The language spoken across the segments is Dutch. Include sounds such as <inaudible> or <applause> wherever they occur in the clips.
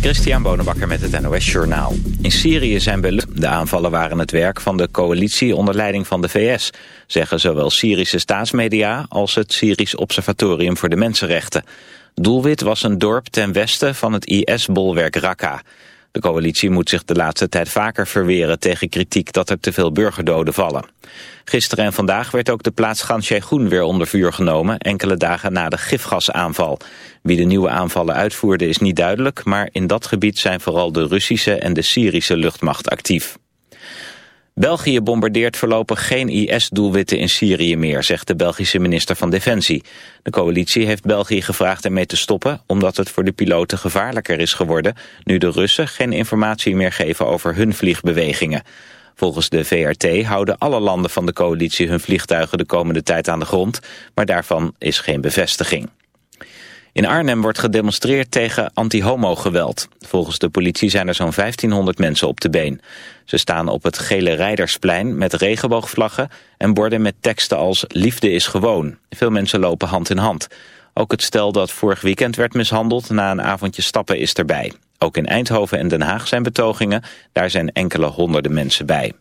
Christian Bonenbakker met het NOS Journaal. In Syrië zijn belucht. De aanvallen waren het werk van de coalitie onder leiding van de VS... zeggen zowel Syrische staatsmedia als het Syrisch Observatorium voor de Mensenrechten. Doelwit was een dorp ten westen van het IS-bolwerk Raqqa. De coalitie moet zich de laatste tijd vaker verweren tegen kritiek dat er te veel burgerdoden vallen. Gisteren en vandaag werd ook de plaats Gan weer onder vuur genomen, enkele dagen na de gifgasaanval. Wie de nieuwe aanvallen uitvoerde is niet duidelijk, maar in dat gebied zijn vooral de Russische en de Syrische luchtmacht actief. België bombardeert voorlopig geen IS-doelwitten in Syrië meer, zegt de Belgische minister van Defensie. De coalitie heeft België gevraagd ermee te stoppen, omdat het voor de piloten gevaarlijker is geworden, nu de Russen geen informatie meer geven over hun vliegbewegingen. Volgens de VRT houden alle landen van de coalitie hun vliegtuigen de komende tijd aan de grond, maar daarvan is geen bevestiging. In Arnhem wordt gedemonstreerd tegen anti-homo-geweld. Volgens de politie zijn er zo'n 1500 mensen op de been. Ze staan op het Gele Rijdersplein met regenboogvlaggen en borden met teksten als liefde is gewoon. Veel mensen lopen hand in hand. Ook het stel dat vorig weekend werd mishandeld na een avondje stappen is erbij. Ook in Eindhoven en Den Haag zijn betogingen. Daar zijn enkele honderden mensen bij.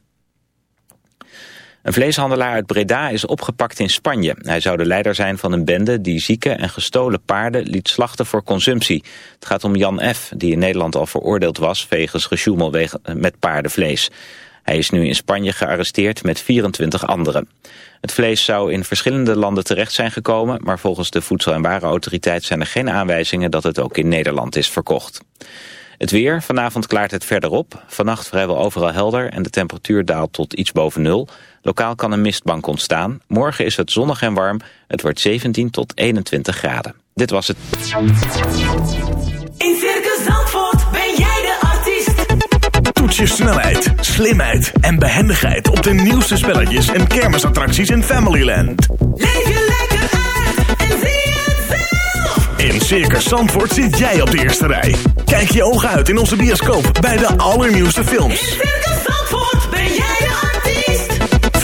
Een vleeshandelaar uit Breda is opgepakt in Spanje. Hij zou de leider zijn van een bende die zieke en gestolen paarden liet slachten voor consumptie. Het gaat om Jan F., die in Nederland al veroordeeld was wegens gesjoemel met paardenvlees. Hij is nu in Spanje gearresteerd met 24 anderen. Het vlees zou in verschillende landen terecht zijn gekomen... maar volgens de Voedsel- en Warenautoriteit zijn er geen aanwijzingen... dat het ook in Nederland is verkocht. Het weer, vanavond klaart het verder op. Vannacht vrijwel overal helder en de temperatuur daalt tot iets boven nul. Lokaal kan een mistbank ontstaan. Morgen is het zonnig en warm. Het wordt 17 tot 21 graden. Dit was het. In Circus Zandvoort ben jij de artiest. Toets je snelheid, slimheid en behendigheid op de nieuwste spelletjes en kermisattracties in Familyland. Leef je lekker uit en zie het zelf. In Circus Zandvoort zit jij op de eerste rij. Kijk je ogen uit in onze bioscoop bij de allernieuwste In films. Circus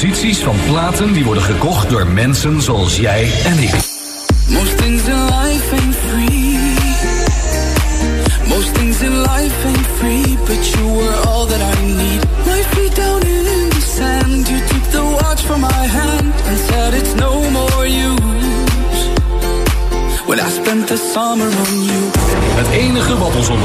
Posities van platen die worden gekocht door mensen zoals jij en ik.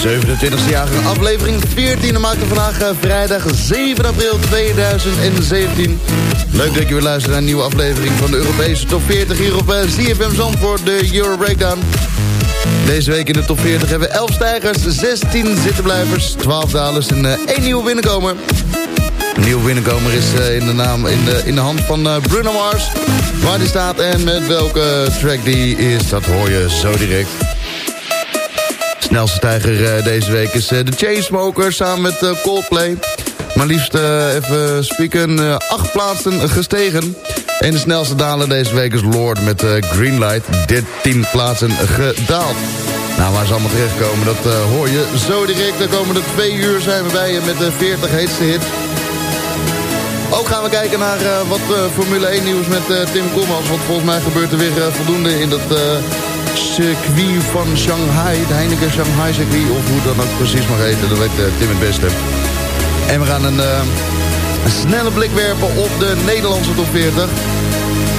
27e jarige aflevering 14 en maakte vandaag eh, vrijdag 7 april 2017. Leuk dat je weer luistert naar een nieuwe aflevering van de Europese Top 40 hier op eh, ZFM Zandvoort, de Euro Breakdown. Deze week in de top 40 hebben we 11 stijgers, 16 zittenblijvers, 12 dalers en uh, 1 nieuwe binnenkomer. Een nieuwe binnenkomer is in, de naam, in, de, in de hand van Bruno Mars. Waar die staat en met welke track die is, dat hoor je zo direct. Snelste stijger uh, deze week is de Chainsmokers samen met Coldplay. Maar liefst even spieken, acht plaatsen gestegen. En de snelste daler deze week is Lord met Greenlight. 13 plaatsen gedaald. Nou, waar ze allemaal terechtkomen, dat hoor je zo direct. De komende twee uur zijn we bij je met de 40 heetste hits. Ook gaan we kijken naar wat Formule 1 nieuws met Tim Koolmans. Want volgens mij gebeurt er weer voldoende in dat circuit van Shanghai. Het Heineken Shanghai circuit. Of hoe dan ook precies mag heten. Dat weet Tim het beste. En we gaan een, een, snelle blik werpen op de Nederlandse top 40.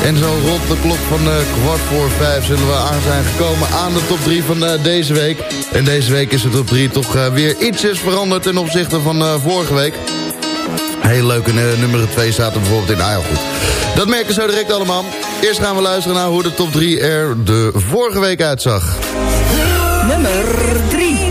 En zo rond de klok van kwart voor vijf zullen we aan zijn gekomen aan de top 3 van deze week. En deze week is de top 3 toch weer ietsjes veranderd ten opzichte van vorige week. Heel leuke nummer 2 staat er bijvoorbeeld in. Ah, goed. Dat merken zo direct allemaal. Eerst gaan we luisteren naar hoe de top 3 er de vorige week uitzag. Nummer 3.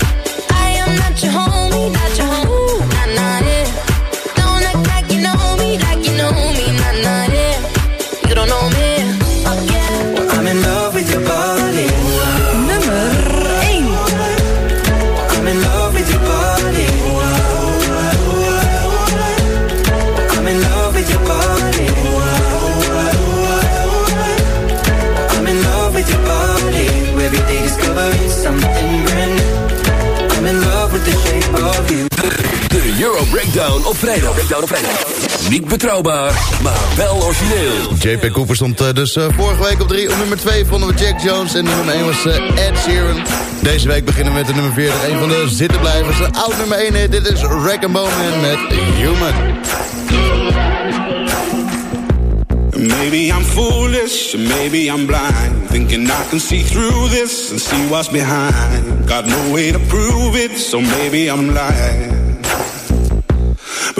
Breakdown op vrijdag. Breakdown op vrijdag. Niet betrouwbaar, maar wel origineel. JP Cooper stond uh, dus uh, vorige week op 3. Op nummer 2 vonden we Jack Jones. En nummer 1 was uh, Ed Sheeran. Deze week beginnen we met de nummer 40. Een van de zittenblijvers. Een oud nummer 1 hit. Dit is Rack and Bone met Human. Maybe I'm foolish, maybe I'm blind. Thinking I can see through this and see what's behind. Got no way to prove it, so maybe I'm lying.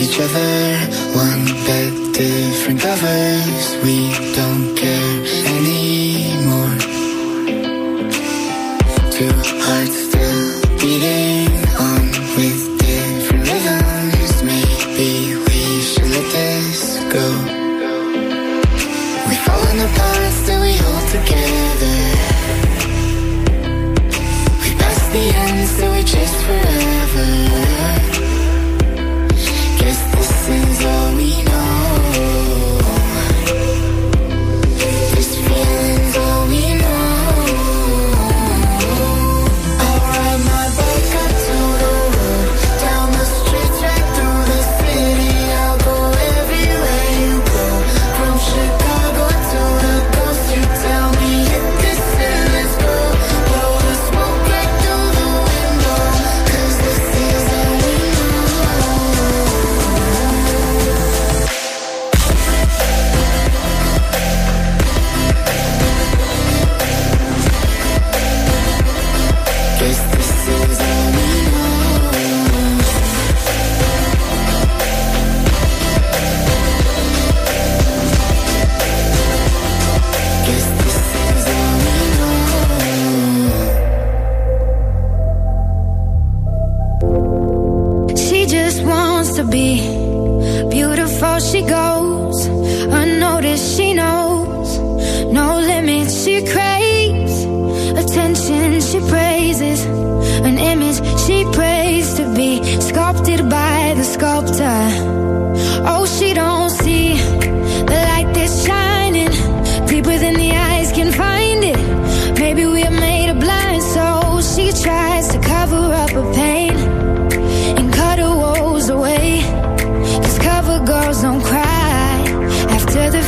each other. One bed, different covers. We don't care.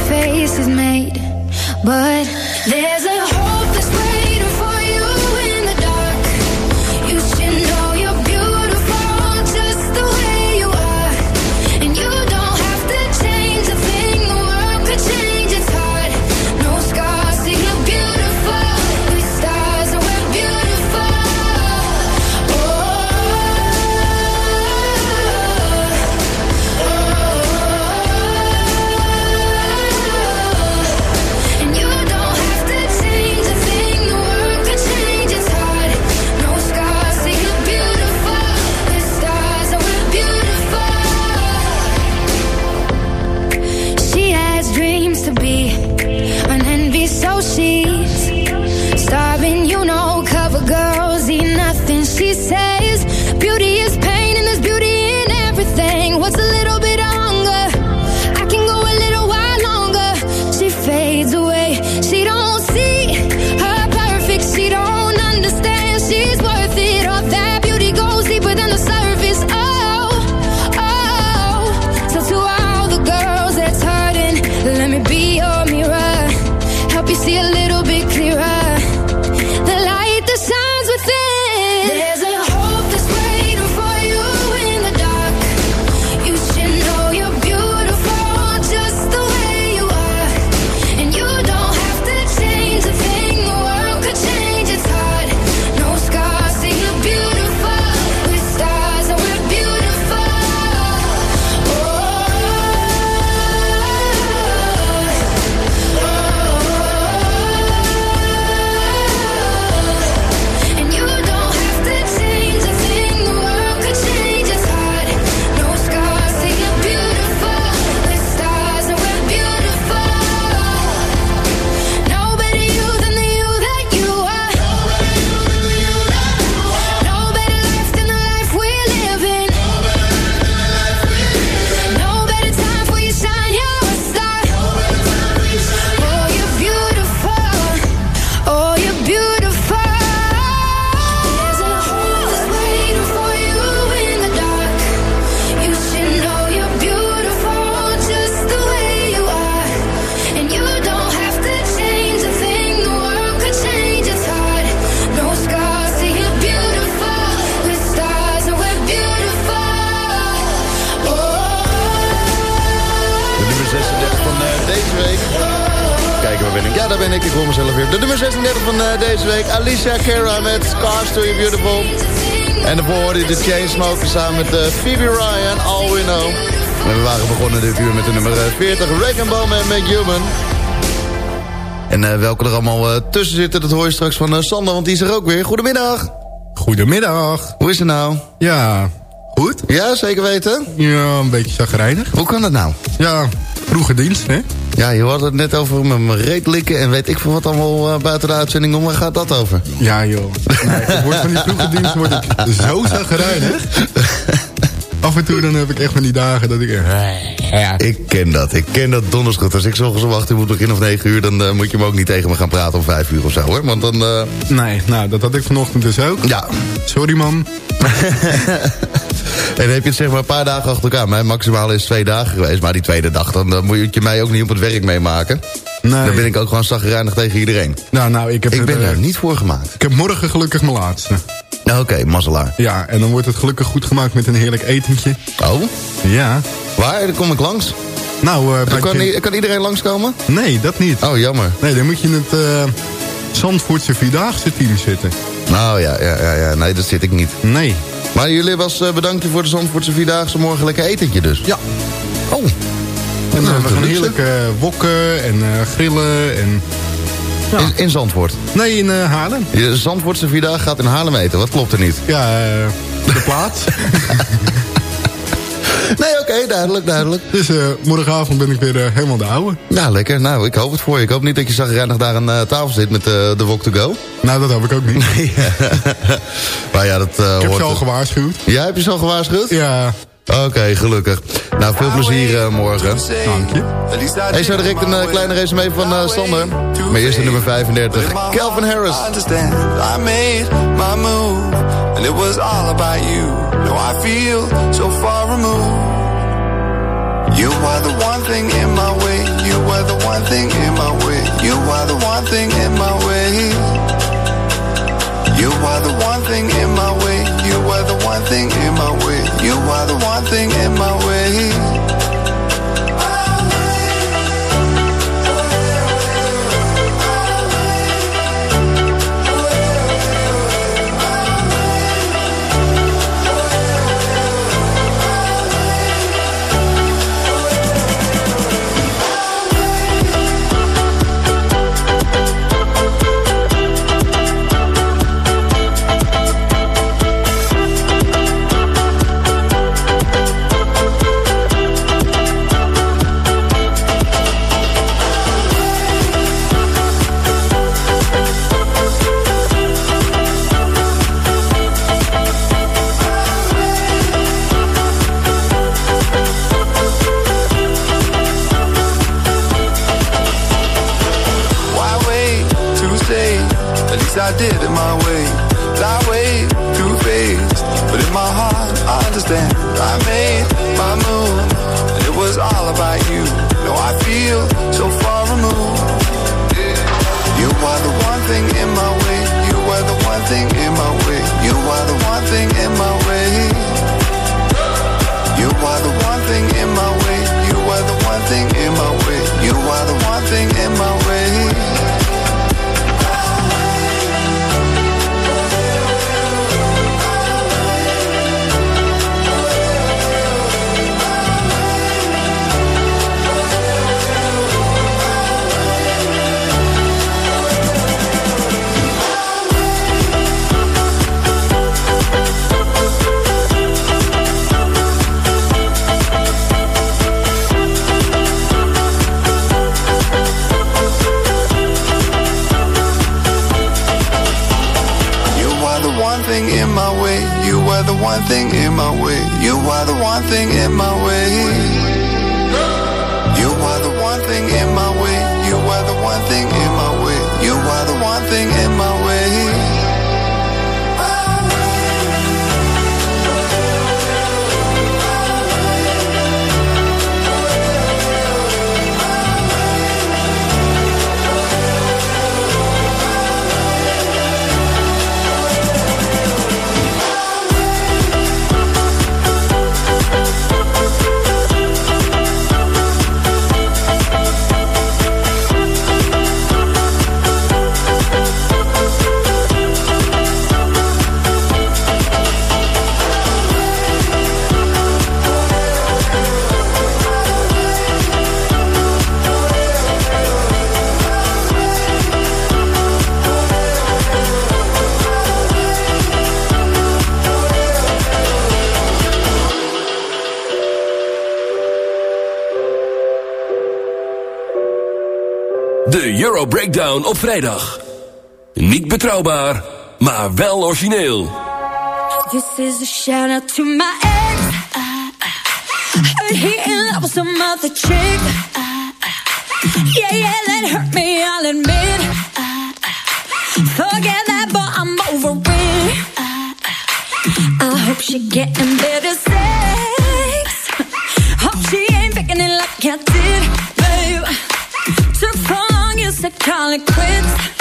Face is made. But Alicia Cara met Scars to You Beautiful. En daarvoor hoorde de Chainsmokers samen met eh, Phoebe Ryan, All We Know. En we waren begonnen dit uur met de nummer eh, 40. Reagan Bowman met Human. En eh, welke er allemaal eh, tussen zitten, dat hoor je straks van eh, Sander, want die is er ook weer. Goedemiddag. Goedemiddag. Hoe is het nou? Ja, goed. Ja, zeker weten? Ja, een beetje chagrijnig. Hoe kan dat nou? Ja, vroege dienst, hè? Ja, je had het net over met mijn reet likken en weet ik veel wat allemaal eh, buiten de uitzending om. Waar gaat dat over? Ja, joh. Nee, het wordt van die vroege dienst word ik zo chagrijnig. Af en toe dan heb ik echt van die dagen dat ik... Ja. Ik ken dat, ik ken dat donders goed. Als ik zo om 8 uur moet beginnen of 9 uur... dan eh, moet je me ook niet tegen me gaan praten om 5 uur of zo, hoor. Want dan... eh, Nee, nou, dat had ik vanochtend dus ook. Ja. Sorry, man. <laughs> En dan heb je het zeg maar een paar dagen achter elkaar. Mijn maximaal is twee dagen geweest. Maar die tweede dag, dan eh, moet je mij ook niet op het werk meemaken. Nee. Dan ben ik ook gewoon zagrijnig tegen iedereen. Nou, nou, ik heb... Ik ben eh, daar niet voor gemaakt. Ik heb morgen gelukkig mijn laatste. Nou, Oké, mazzelaar. Ja, en dan wordt het gelukkig goed gemaakt met een heerlijk etentje. Oh? Ja. Waar? Dan kom ik langs. Nou, eh, bij kan, kan iedereen langskomen? Nee, dat niet. Oh, jammer. Nee, dan moet je in het eh Zandvoortse Vierdaagse team zitten. Nou ja, ja, ja, ja, nee, dat zit ik niet. Nee. Maar jullie was eh, bedankt voor de Zandvoortse Vierdaagse morgen lekker etentje dus. Ja. Oh. En Nou, we gaan heerlijk eh, wokken en eh, grillen en... Ja. In, in Zandvoort. Nee, in eh Haarlem. Je Zandvoortse Vierdaagse gaat in Haarlem eten. Wat klopt er niet? Ja, de plaats. <laughs> <laughs> Nee, oké, duidelijk, duidelijk. dus eh, morgenavond ben ik weer eh, helemaal de oude. Nou, lekker. Nou, ik hoop het voor je. Ik hoop niet dat je zagrijnig daar aan eh, tafel zit met eh, de Wok to Go. Nou, dat heb ik ook niet. <laughs> <laughs> maar ja, dat eh ik heb ze al gewaarschuwd. Ja, heb je ze al gewaarschuwd? Ja. Oké, gelukkig. Nou, veel plezier eh, morgen. Dank je. Hey, zo direct een kleine resume van eh, Sander. Maar eerst de nummer 35. Calvin Harris. I understand. I made my move, and it was all about you. No, I feel so far removed. You are the one thing in my way. You are the one thing in my way. You are the one thing in my way. You are the one thing in my way. You are the one thing in my way. You are the one thing in my way. Euro Breakdown op vrijdag. Niet betrouwbaar, maar wel origineel. This is a shout out to my ex. Uh, uh, he in love with some other chick. Uh, yeah, yeah, that hurt me, I'll admit. Forget that, but I'm over it. I hope she getting better calling quits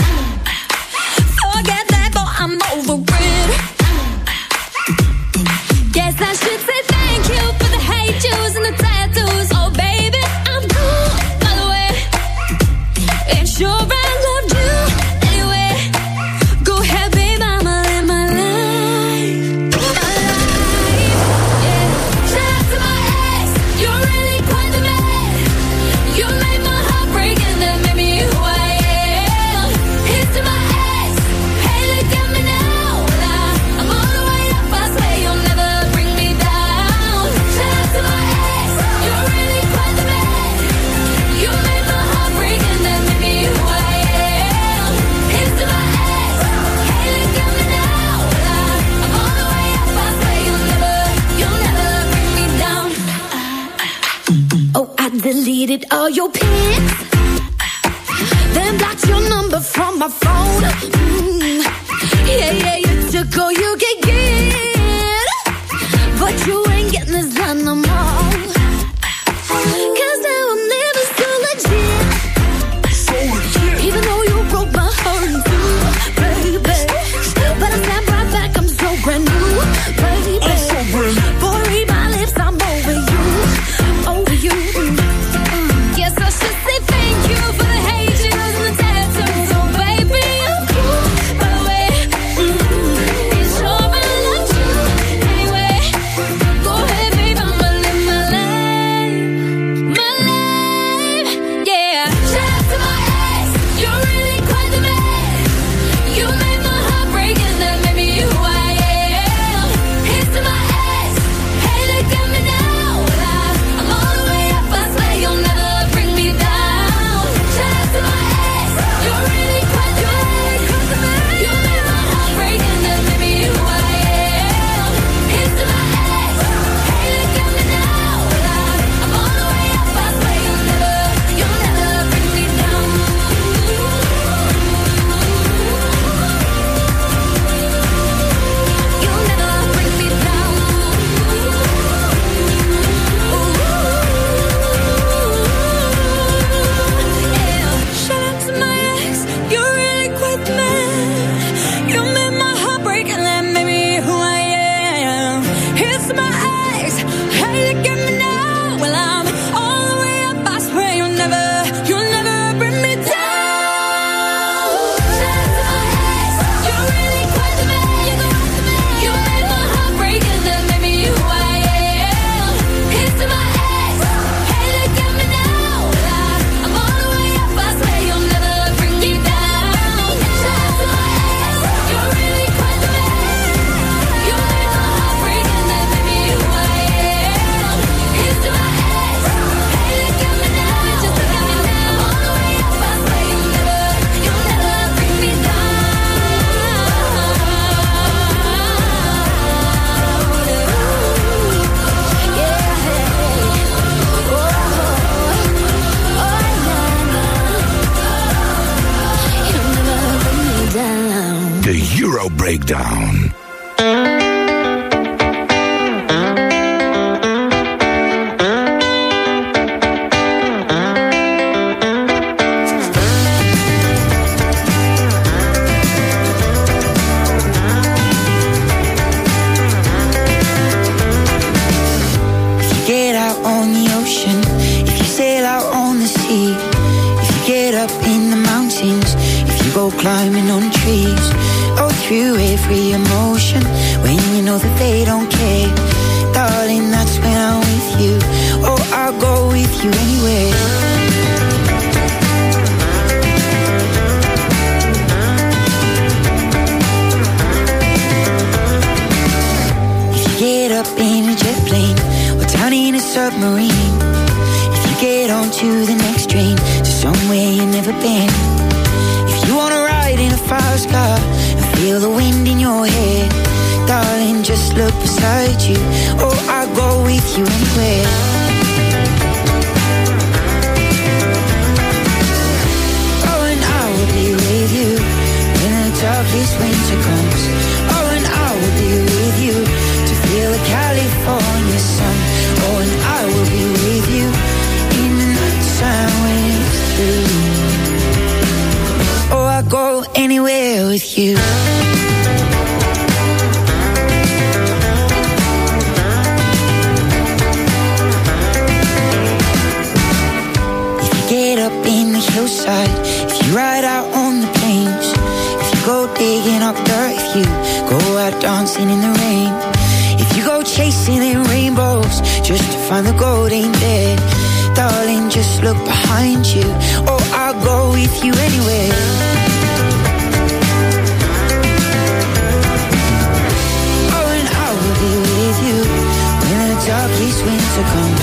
they don't care. Darling, that's when I'm with you. Oh, I'll go with you anywhere. Look beside you. Oh, I'll go with you anywhere. Oh, and I will be with you when the darkest winter comes. Oh, and I will be with you to feel the California sun. Oh, and I will be with you in the nighttime when it's through. Oh, I go anywhere with you. Find the gold ain't there, darling, just look behind you. Oh, I'll go with you anywhere. Oh, and I will be with you when the darkest winter comes.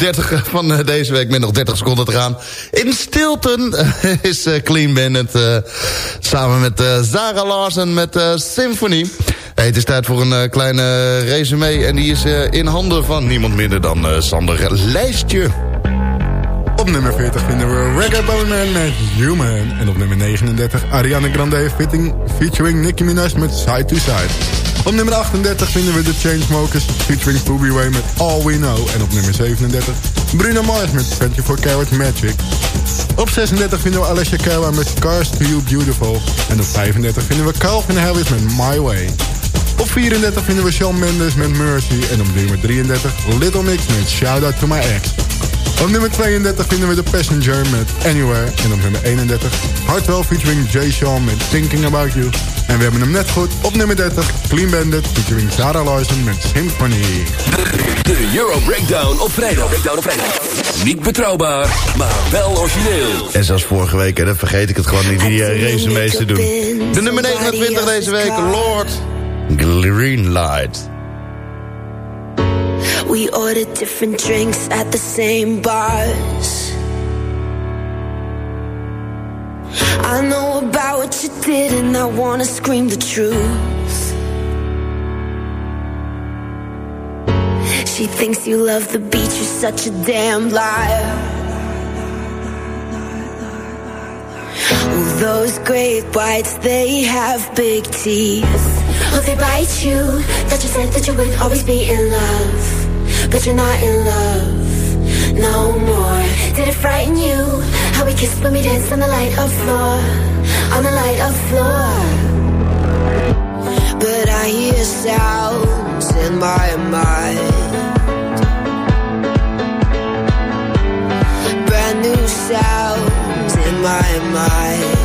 30 van eh, deze week met nog 30 seconden te gaan. In Stilton eh, is eh, Clean eh, samen met eh Zara Larsen met eh, Symphony. Hey, het is tijd voor een eh, kleine resume en die is eh, in handen van niemand minder dan eh, Sander Lijstje. Op nummer 40 vinden we Reggae Bowman met Human. En op nummer 39 Ariana Grande fitting, featuring Nicki Minaj met Side to Side. Op nummer 38 vinden we The Chainsmokers featuring Booby Way met All We Know. En op nummer 37 Bruno Mars met 24 Karat Magic. Op 36 vinden we Alessia Cara met Cars to You Beautiful. En op 35 vinden we Calvin Harris met My Way. Op 34 vinden we Shawn Mendes met Mercy. En op nummer 33 Little Mix met Shout Out to My Ex. Op nummer 32 vinden we The Passenger met Anywhere. En op nummer 31 Hardwell featuring Jay Sean met Thinking About You. En we hebben hem net goed op nummer 30 Clean Bandit featuring Sarah Larson met Symphony. De Euro Breakdown op vrijdag. Breakdown op vrijdag. Niet betrouwbaar, maar wel origineel. En zoals vorige week, hè, dan vergeet ik het gewoon niet die uh, te doen. De nummer 29 deze week, Lord Green Light. We ordered different drinks at the same bars. I know about what you did, and I wanna scream the truth. She thinks you love the beach, you're such a damn liar. Those great whites, they have big teeth. Oh, they bite you. That you said that you would always be in love. But you're not in love no more. Did it frighten you? How we kissed when we danced on the light of floor. On the light of floor. But I hear sounds in my mind. Brand new sounds in my mind.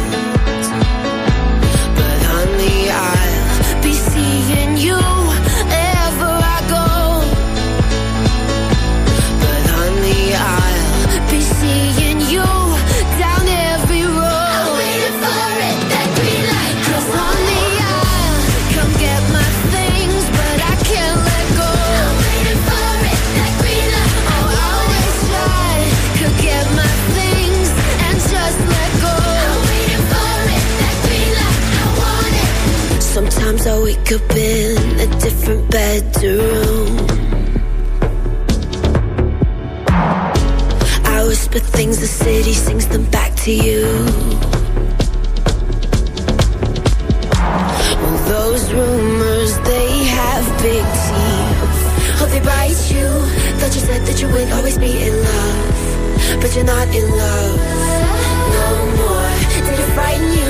Wake up in a different bedroom. I whisper things, the city sings them back to you. Well, those rumors, they have big teeth. Oh, they bite you. Thought you said that you would always be in love. But you're not in love no more. Did it frighten you?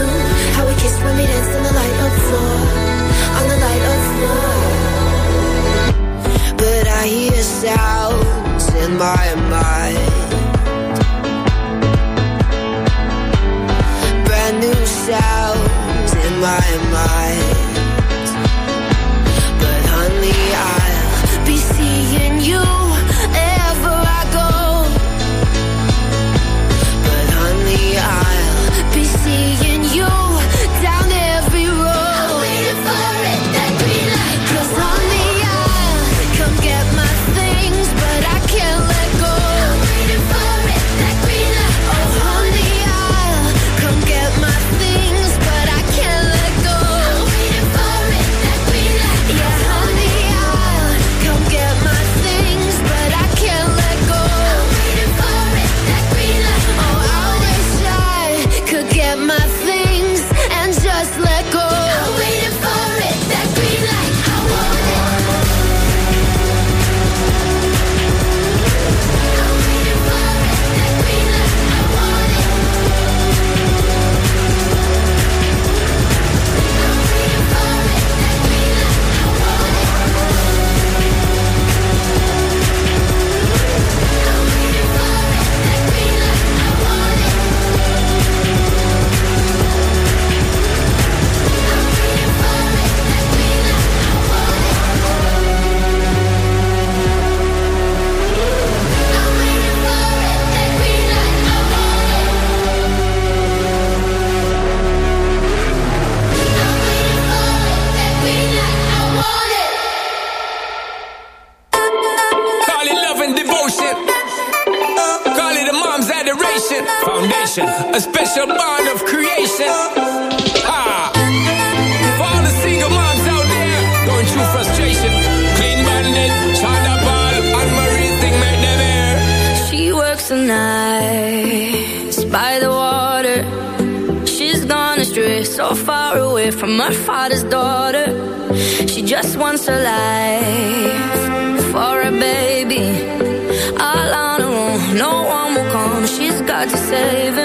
foundation, foundation, a special bond of creation. Ha! For all the single moms out there going through frustration, clean minded, and thing made them air. She works the night by the water. She's gone astray, so far away from her father's daughter. She just wants her life for a baby She's got to save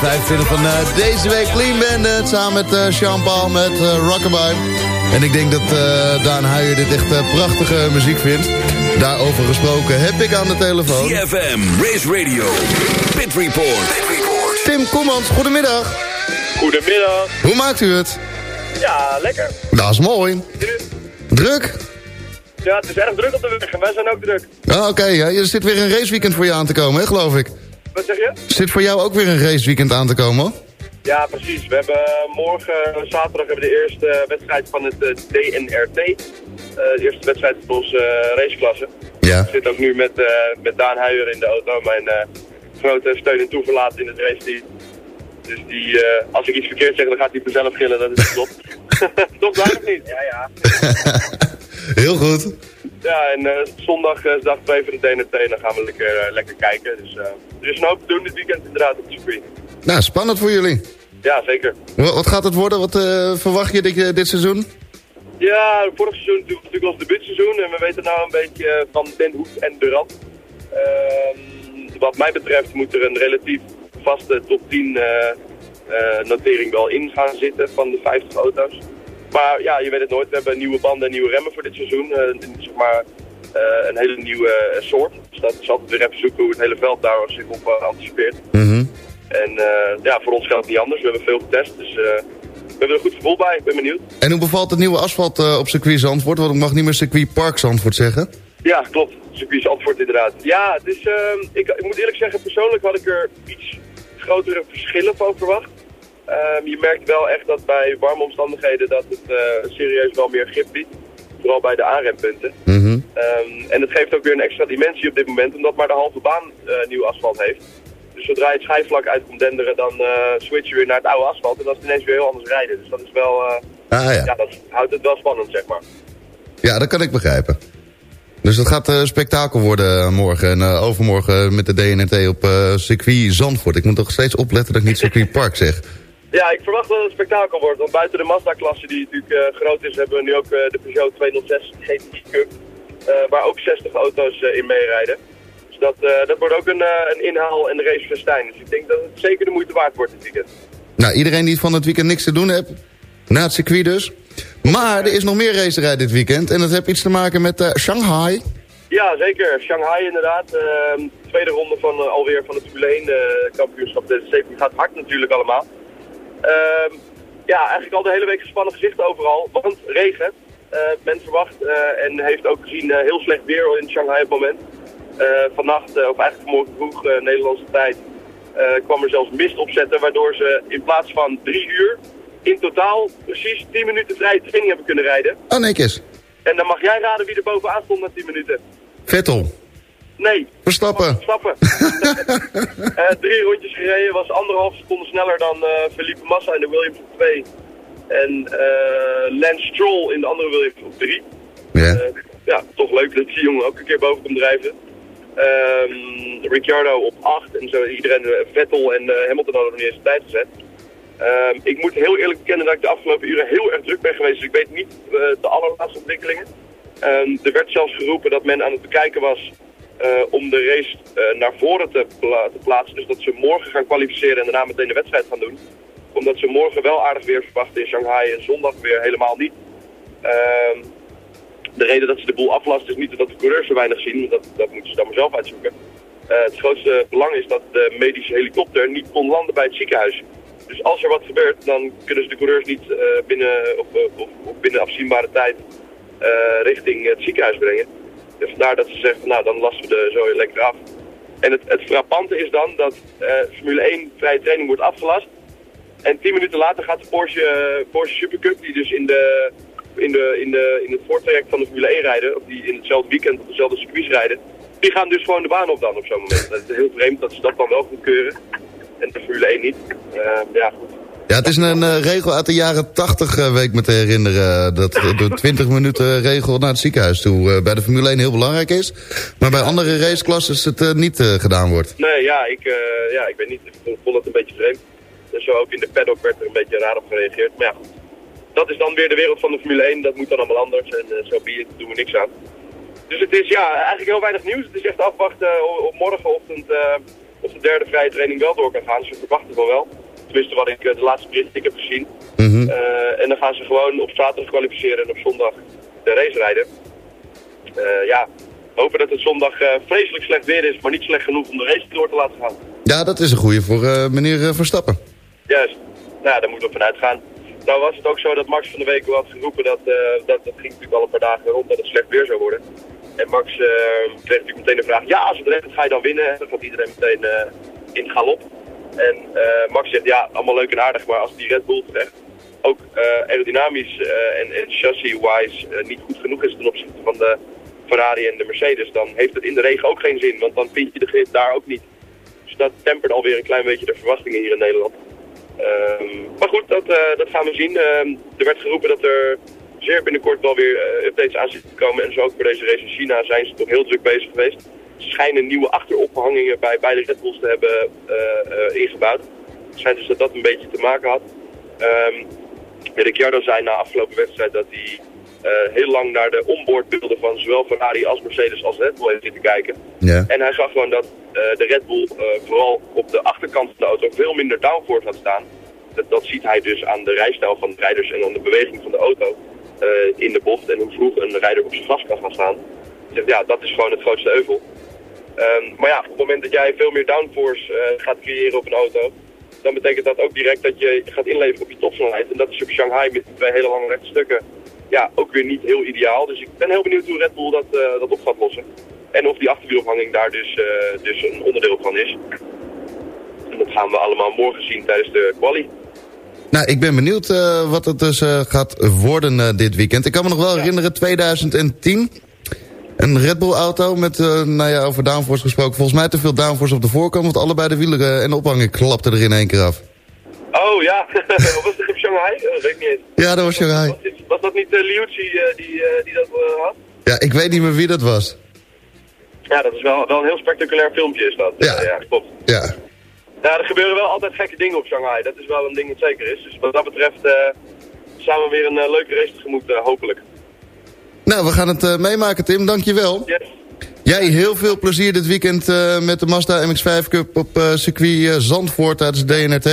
25 van eh, deze week Clean Bandit. Samen met eh Sean Paul met Rockabye. En ik denk dat eh, Daan Huijer dit echt prachtige muziek vindt. Daarover gesproken heb ik aan de telefoon. CFM, Race Radio, Pit Report. Tim Koemans, goedemiddag. Goedemiddag. Hoe maakt u het? Ja, lekker. Dat is mooi. Druk? Ja, het is erg druk op de weg en wij zijn ook druk. Ah, Oké, ja, er zit weer een raceweekend voor je aan te komen, hè, geloof ik. Wat zeg je? Zit voor jou ook weer een raceweekend aan te komen, hoor? Ja, precies. We hebben eh, morgen, eh, zaterdag, hebben we de eerste wedstrijd van het eh, DNRT. Eh, de eerste wedstrijd van onze eh, raceklasse. Ja. Ik zit ook nu met, eh, met Daan Huijer in de auto, mijn eh, grote steun en toeverlaat in het race team. Dus die, eh, als ik iets verkeerd zeg, dan gaat hij vanzelf gillen, dat is klopt. <laughs> Toch, Daan, of niet? Ja, ja. <laughs> Heel goed. Ja, en eh, zondag is dag 2 van de DNT en dan gaan we lekker, eh, lekker kijken. Dus eh, er is een hoop te doen dit weekend inderdaad op het circuit. Nou, spannend voor jullie. Ja, zeker. Wat, wat gaat het worden? Wat verwacht je dit, dit seizoen? Ja, vorig seizoen we natuurlijk ons debuutseizoen en we weten nou een beetje van Den Hoed en Durant. Ehm, wat mij betreft moet er een relatief vaste top 10 eh, eh, notering wel in gaan zitten van de 50 auto's. Maar ja, je weet het nooit. We hebben nieuwe banden en nieuwe remmen voor dit seizoen. Eh, zeg maar, een hele nieuwe eh, soort. Dus dat is altijd weer even zoeken hoe het hele veld daar zich op eh, anticipeert. Mhm. En eh, ja, voor ons geldt het niet anders. We hebben veel getest, dus eh, we hebben er een goed gevoel bij. Ik ben benieuwd. En hoe bevalt het nieuwe asfalt eh, op circuit Zandvoort? Want ik mag niet meer circuit Park Zandvoort zeggen. Ja, klopt. Circuit antwoord inderdaad. Ja, het is, ehm, ik, ik moet eerlijk zeggen, persoonlijk had ik er iets grotere verschillen van verwacht. Ehm, je merkt wel echt dat bij warme omstandigheden dat het eh, serieus wel meer grip biedt. Vooral bij de aanrempunten. Mhm. Ehm, en het geeft ook weer een extra dimensie op dit moment, omdat maar de halve baan eh, nieuw asfalt heeft. Dus zodra je het schijfvlak uit komt denderen, dan eh, switch je weer naar het oude asfalt. En dat is ineens weer heel anders rijden. Dus dat is wel, Ah ja. ja, dat houdt het wel spannend, zeg maar. Ja, dat kan ik begrijpen. Dus het gaat eh, spektakel worden morgen en overmorgen met de DNT op eh, circuit Zandvoort. Ik moet toch steeds opletten dat ik niet circuit Park zeg. Ja, ik verwacht dat het een spektakel wordt. Want buiten de Mazda-klasse, die natuurlijk eh, groot is, hebben we nu ook eh, de Peugeot 206 GTI Cup. waar ook 60 auto's eh, in meerijden. Dus dat, dat wordt ook een, een inhaal- en racefestijn. Dus ik denk dat het zeker de moeite waard wordt dit weekend. Nou, iedereen die van het weekend niks te doen heeft, na het circuit dus. Maar er is nog meer racerij dit weekend en dat heeft iets te maken met Shanghai. Ja, zeker. Shanghai inderdaad. Ehm, tweede ronde van alweer van het Formule 1 eh, kampioenschap. De safety gaat hard natuurlijk allemaal. Ehm, ja, eigenlijk al de hele week gespannen gezichten overal. Want regen. Eh, men verwacht eh, en heeft ook gezien eh, heel slecht weer in Shanghai op het moment. Vannacht, of eigenlijk vanmorgen vroeg Nederlandse tijd, kwam er zelfs mist opzetten. Waardoor ze in plaats van drie uur in totaal precies 10 minuten vrije training hebben kunnen rijden. Oh, netjes. En dan mag jij raden wie er bovenaan stond na 10 minuten. Vettel. Nee. Verstappen. <laughs> Verstappen. Eh, drie rondjes gereden, was anderhalf seconde sneller dan eh, Felipe Massa in de Williams op 2. En eh, Lance Stroll in de andere Williams op 3. Ja. ja, toch leuk dat die jongen ook een keer boven komt drijven. Ehm, Ricciardo op 8 en zo iedereen, Vettel en Hamilton hadden nog niet eens een tijd gezet. Ehm, ik moet heel eerlijk bekennen dat ik de afgelopen uren heel erg druk ben geweest, dus ik weet niet de allerlaatste ontwikkelingen. Ehm, er werd zelfs geroepen dat men aan het bekijken was om de race eh, naar voren te, pla- te plaatsen. Dus dat ze morgen gaan kwalificeren en daarna meteen de wedstrijd gaan doen. Omdat ze morgen wel aardig weer verwachten in Shanghai en zondag weer helemaal niet. Ehm, de reden dat ze de boel aflasten is niet dat de coureurs zo weinig zien, dat, dat moeten ze dan maar zelf uitzoeken. Eh, het grootste belang is dat de medische helikopter niet kon landen bij het ziekenhuis. Dus als er wat gebeurt, dan kunnen ze de coureurs niet eh, binnen, of binnen afzienbare tijd eh, richting het ziekenhuis brengen. Dus vandaar dat ze van, nou dan lassen we de zo lekker af. En het, het frappante is dan dat eh, Formule 1 vrije training wordt afgelast. En tien minuten later gaat de Porsche, eh, Porsche Supercup, die dus in, de, in, de, in, de, in het voortraject van de Formule 1 rijden, of die in hetzelfde weekend op dezelfde circuits rijden, die gaan dus gewoon de baan op dan op zo'n moment. Dat is heel vreemd dat ze dat dan wel goedkeuren en de Formule 1 niet. Eh, ja, goed. Ja, het is een eh, regel uit de jaren 80, eh, weet ik me te herinneren. Dat eh, de 20 minuten regel naar het ziekenhuis toe eh, bij de Formule 1 heel belangrijk is. Maar bij andere raceklasses het eh, niet eh, gedaan wordt. Nee, ja, ik, eh, ja, ik weet niet. Ik vond- het een beetje vreemd. Dus ook in de paddock werd er een beetje raar op gereageerd. Maar ja, goed. Dat is dan weer de wereld van de Formule 1. Dat moet dan allemaal anders. En eh, zo daar doen we niks aan. Dus het is ja, eigenlijk heel weinig nieuws. Het is echt afwachten op morgenochtend eh, of de derde vrije training wel door kan gaan. Dus we verwachten van wel. Tenminste wat ik eh, de laatste bericht ik heb gezien. Eh, en dan gaan ze gewoon op zaterdag kwalificeren en op zondag de race rijden. Eh, ja, hopen dat het zondag vreselijk slecht weer is, maar niet slecht genoeg om de race door te laten gaan. Ja, dat is een goeie voor meneer Verstappen. Juist. Nou, ja, daar moeten we vanuit gaan. Nou was het ook zo dat Max van de week wel had geroepen dat, eh, dat, dat ging natuurlijk al een paar dagen rond dat het slecht weer zou worden. En Max eh, kreeg natuurlijk meteen de vraag, ja als het regent ga je dan winnen? En dan gaat iedereen meteen in galop. En eh, Max zegt, ja allemaal leuk en aardig, maar als die Red Bull terecht ook eh, aerodynamisch eh, en, en chassis-wise niet goed genoeg is ten opzichte van de Ferrari en de Mercedes, dan heeft het in de regen ook geen zin, want dan vind je de grip daar ook niet. Dus dat tempert alweer een klein beetje de verwachtingen hier in Nederland. Ehm, maar goed, dat, dat gaan we zien. Ehm, er werd geroepen dat er zeer binnenkort wel weer updates aan zitten te komen. En zo ook voor deze race in China zijn ze toch heel druk bezig geweest. Schijnen nieuwe achterophangingen bij beide Red Bulls te hebben eh, eh, ingebouwd. Het schijnt dus dat dat een beetje te maken had. Ehm Ricciardo zei na afgelopen wedstrijd dat hij eh, heel lang naar de onboardbeelden van zowel Ferrari als Mercedes als Red Bull heeft zitten kijken. Ja. En hij zag gewoon dat de Red Bull vooral op de achterkant van de auto veel minder downforce had staan. Dat, dat ziet hij dus aan de rijstijl van de rijders en aan de beweging van de auto in de bocht en hoe vroeg een rijder op zijn gas kan gaan staan. ja, dat is gewoon het grootste euvel. Ehm, maar ja, op het moment dat jij veel meer downforce eh, gaat creëren op een auto, dan betekent dat ook direct dat je gaat inleveren op je topsnelheid. En dat is op Shanghai met twee hele lange rechte stukken ja, ook weer niet heel ideaal. Dus ik ben heel benieuwd hoe Red Bull dat, eh, dat op gaat lossen. En of die achterwielopvanging daar dus, eh, dus een onderdeel van is. En dat gaan we allemaal morgen zien tijdens de quali. Nou, ik ben benieuwd wat het dus gaat worden dit weekend. Ik kan me nog wel herinneren, 2010. Een Red Bull auto met, eh, nou ja, over downforce gesproken. Volgens mij te veel downforce op de voorkant. Want allebei de wielen eh, en de ophanging klapten er in één keer af. Oh ja, <laughs> was het op Shanghai? Dat weet ik niet eens. Ja, dat was Shanghai. Was dat niet uh, Liuzzi die, die dat had? Ja, ik weet niet meer wie dat was. Ja, dat is wel, wel een heel spectaculair filmpje is dat. Ja. Ja klopt. Ja. Ja, er gebeuren wel altijd gekke dingen op Shanghai. Dat is wel een ding dat zeker is. Dus wat dat betreft eh samen weer een leuke race tegemoet, hopelijk. Nou, we gaan het eh, meemaken, Tim. Dankjewel. Yes. Jij heel veel plezier dit weekend eh, met de Mazda MX-5 Cup op eh, circuit Zandvoort tijdens de DNRT.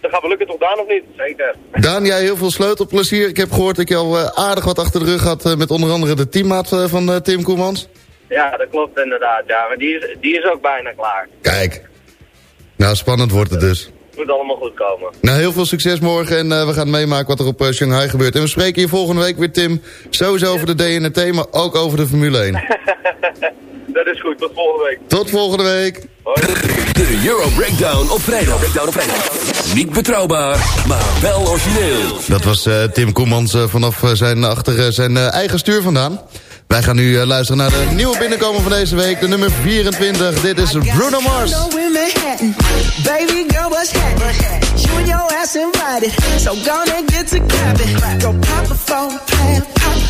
Dat gaat wel lukken toch Daan of niet? Zeker. Daan, jij heel veel sleutelplezier. Ik heb gehoord dat je al aardig wat achter de rug had met onder andere de teammaat van Tim Koemans. Ja, dat klopt inderdaad. Ja, maar die is, die is ook bijna klaar. Kijk. Nou, spannend wordt het dus. Het moet allemaal goed komen. Nou, heel veel succes morgen en eh, we gaan meemaken wat er op eh, Shanghai gebeurt. En we spreken hier volgende week weer, Tim, sowieso over de DNT, maar ook over de Formule 1. <laughs> Dat is goed, tot volgende week. Tot volgende week. De Euro Breakdown op vrijdag. Breakdown op vrijdag. Niet betrouwbaar, maar wel origineel. Dat was eh, Tim Koemans vanaf zijn, achter zijn eh, eigen stuur vandaan. Wij gaan nu eh, luisteren naar de nieuwe binnenkomer van deze week, de nummer 24. Dit is Bruno Mars. Baby girl, what's happening? You and your ass invited. So gonna get to clapping. Go pop a phone, pop,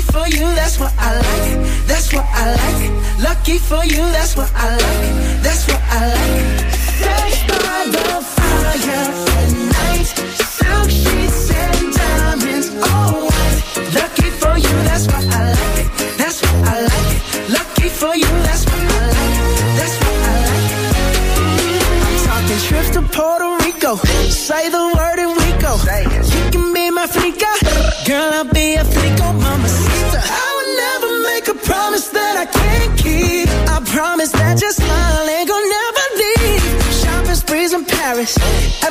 Lucky for you, that's what I like. That's what I like. Lucky for you, that's what I like. That's what I like. Sex by the fire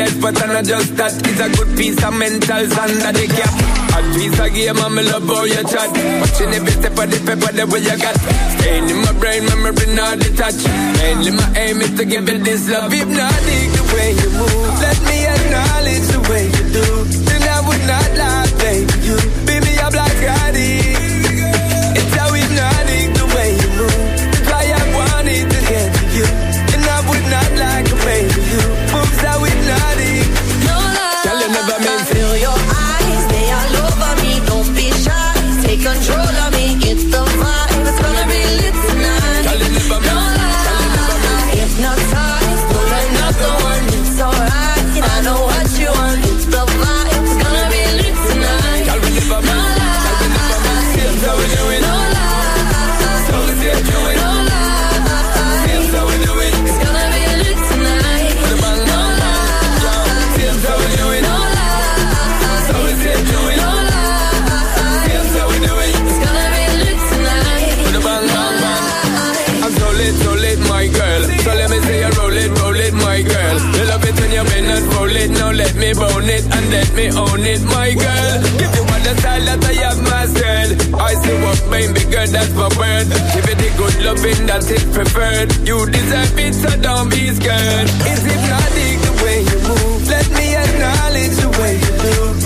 dead, but I know just that. It's a good piece of mental sand that they cap. A piece of game, I'm love how your chat. Watching every step of the paper, the way you got. Staying in my brain, memory not detached. Mainly my aim is to give it this love. If not, dig the way you move. Let me acknowledge the way you do. let me own it, my girl. Give you all the style that I have myself. I see what made me good, that's my word. Give it the good loving that is preferred. You deserve it, so don't be scared. It's hypnotic the way you move. Let me acknowledge the way you do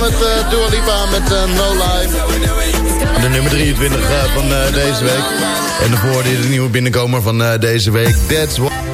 Met uh, Dua met eh, No Life. De nummer 23 eh, van deze week. En de voordeel de nieuwe binnenkomer van deze week. That's what...